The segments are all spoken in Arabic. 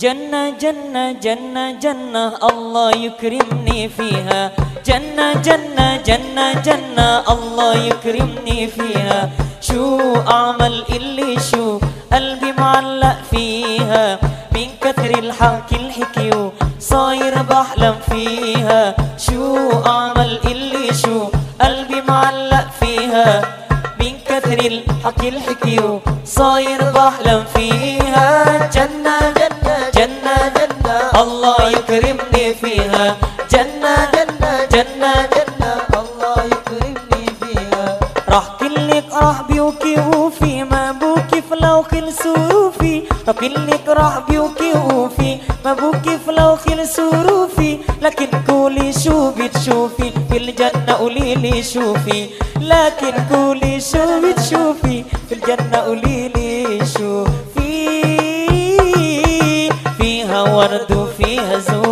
جنة جنة جنة جنة الله يكرمني فيها. جنة جنة جنة جنة الله يكرمني فيها. شو أعمل اللي شو قلبي معلق فيها؟ من كثر الحكي الحكي صاير بحلم فيها. شو أعمل اللي شو قلبي معلق فيها؟ من كثر الحكي الحكي صاير بحلم فيها. جنة جنة جنة جنة الله يكرمني فيها. راح كلك راح بيوكي وفي ما بوكي فلو خل سروفي راح كلك راح بيوكي وفي ما بوكي فلو خل سروفي لكن قولي شو بتشوفي في الجنة قولي لي شوفي. لكن قولي شو بتشوفي في الجنة قولي لي شوفي. فيها ورد وفيها زهور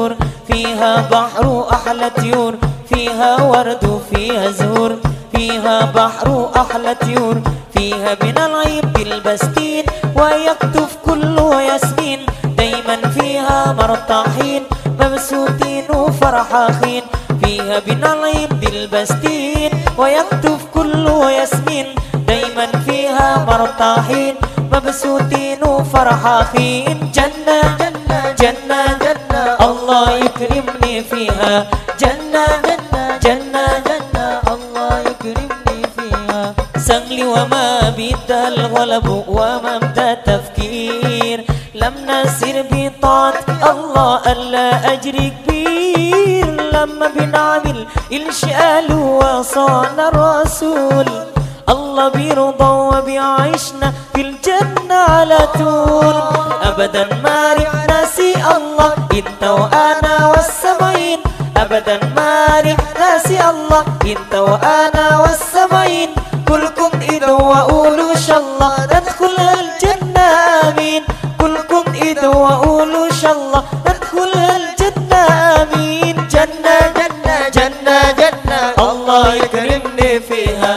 فيها بحر وأحلى طيور فيها ورد وفيها زهور. فيها بحر وأحلى طيور فيها بنا العيب بالبستين. ويكتف كله ياسمين دايما فيها مرتاحين. مبسوطين وفرحاخين فيها بنا العيب بالبستين. ويكتف كله ياسمين دايما فيها مرتاحين. مبسوطين وفرحاخين. جنة يكرمني فيها. جنة جنة جنة جنة. الله يكرمني فيها. سنلي وما بيدها الغلب وما بدا تفكير. لم نسير بطاعة الله ألا أجري كبير. لما بنعمل الشقال وصانا الرسول. الله بيرضى وبيعيشنا في الجنة على طول. أبدا ما رح ناسي الله انت وأنا والسبعين. أبدا ما رح ناسي الله انت وأنا والسبعين. كلكم إذا وقولوا شاء الله ندخل الجنة آمين. كلكم إذا وقولوا شاء الله ندخل الجنة آمين. جنة جنة جنة جنة. الله يكرمني فيها.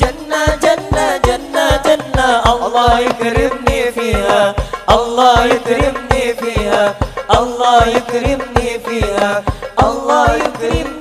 جنة جنة جنة جنة. الله يكرمني فيها. الله يكرمني الله يكرمني فيها. الله يكرمني